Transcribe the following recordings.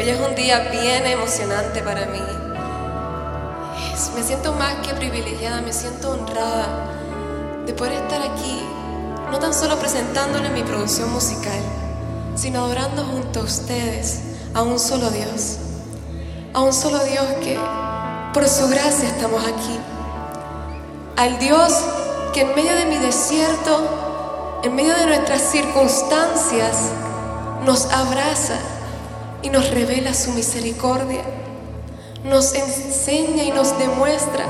Hoy es un día bien emocionante para mí. Me siento más que privilegiada, me siento honrada de poder estar aquí, no tan solo presentándole mi producción musical, sino adorando junto a ustedes a un solo Dios. A un solo Dios que por su gracia estamos aquí. Al Dios que en medio de mi desierto, en medio de nuestras circunstancias, nos abraza y nos revela su misericordia, nos enseña y nos demuestra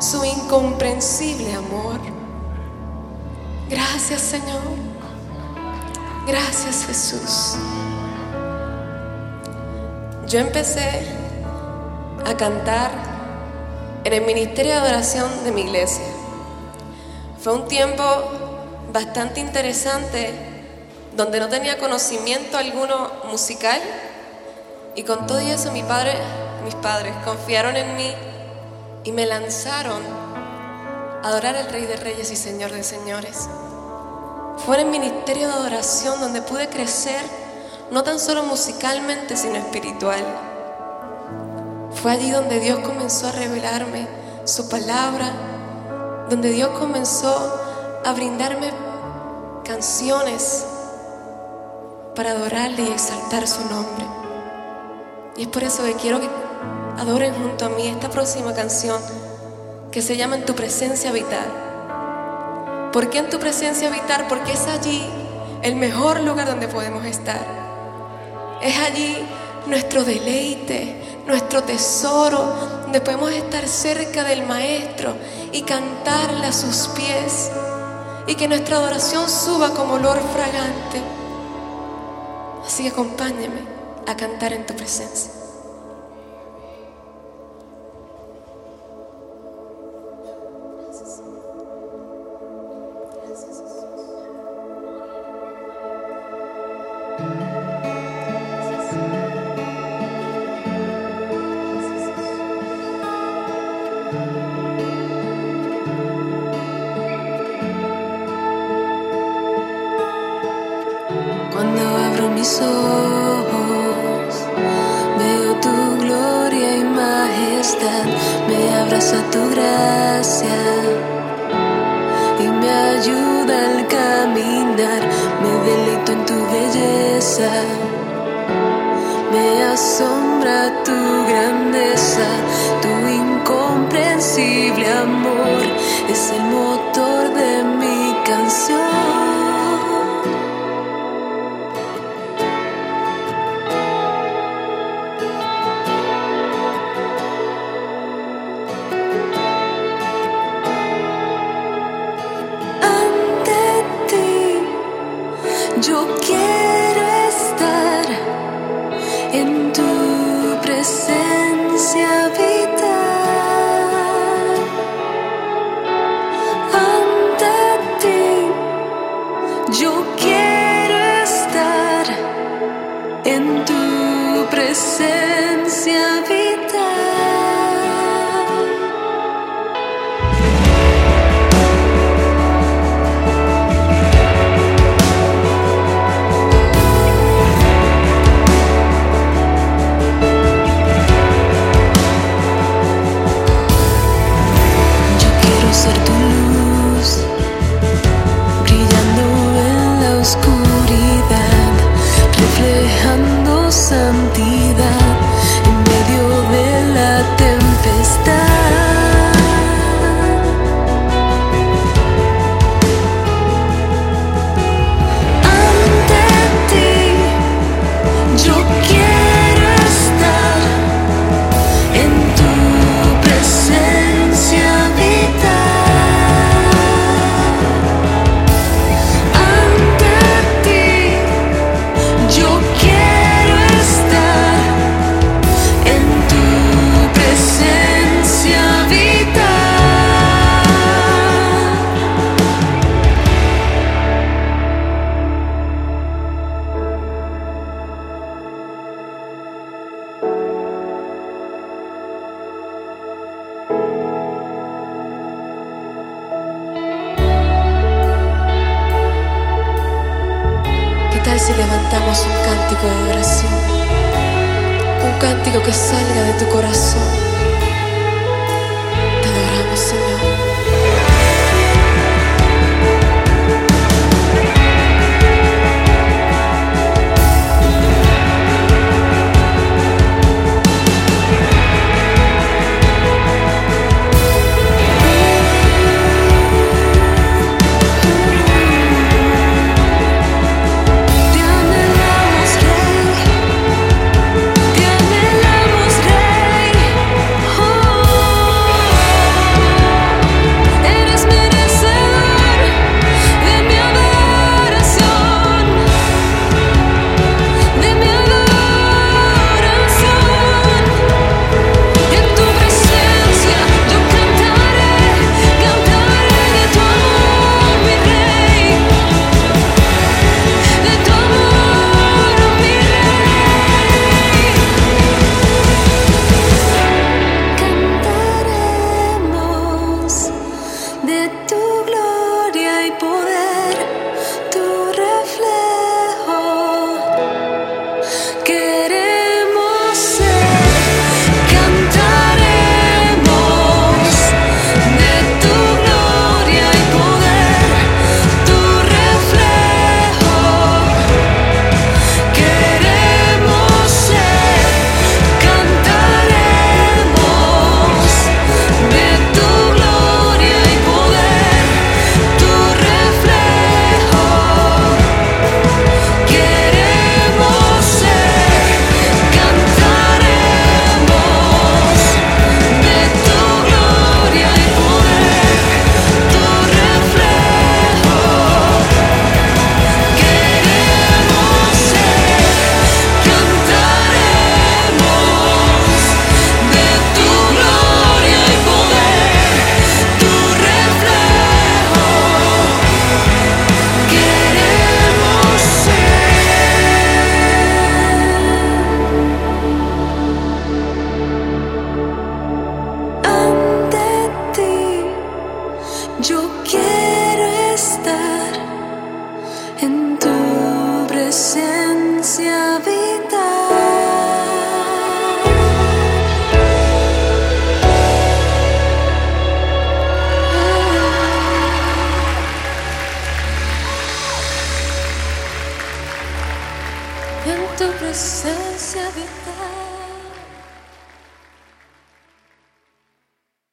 su incomprensible amor. Gracias Señor, gracias Jesús. Yo empecé a cantar en el ministerio de adoración de mi iglesia. Fue un tiempo bastante interesante donde no tenía conocimiento alguno musical y con todo eso mis padres confiaron en mí y me lanzaron a adorar al Rey de Reyes y Señor de Señores. Fue en el ministerio de adoración donde pude crecer no tan solo musicalmente sino espiritual. Fue allí donde Dios comenzó a revelarme su palabra, donde Dios comenzó a brindarme canciones para adorarle y exaltar su nombre. Y es por eso que quiero que adoren junto a mí esta próxima canción que se llama En tu presencia habitar. ¿Por qué en tu presencia habitar? Porque es allí el mejor lugar donde podemos estar. Es allí nuestro deleite, nuestro tesoro, donde podemos estar cerca del Maestro y cantarle a sus pies y que nuestra adoración suba como olor fragante. Así que acompáñame a cantar en tu presencia. Cuando abro mis ojos, tu gloria y majestad, me abraza tu gracia y me ayuda al caminar, me deleito en tu belleza, me asombra tu grandeza, tu incomprensible amor presencia habitar. Si levantamos un cántico de adoración? un cántico que salga de tu corazón.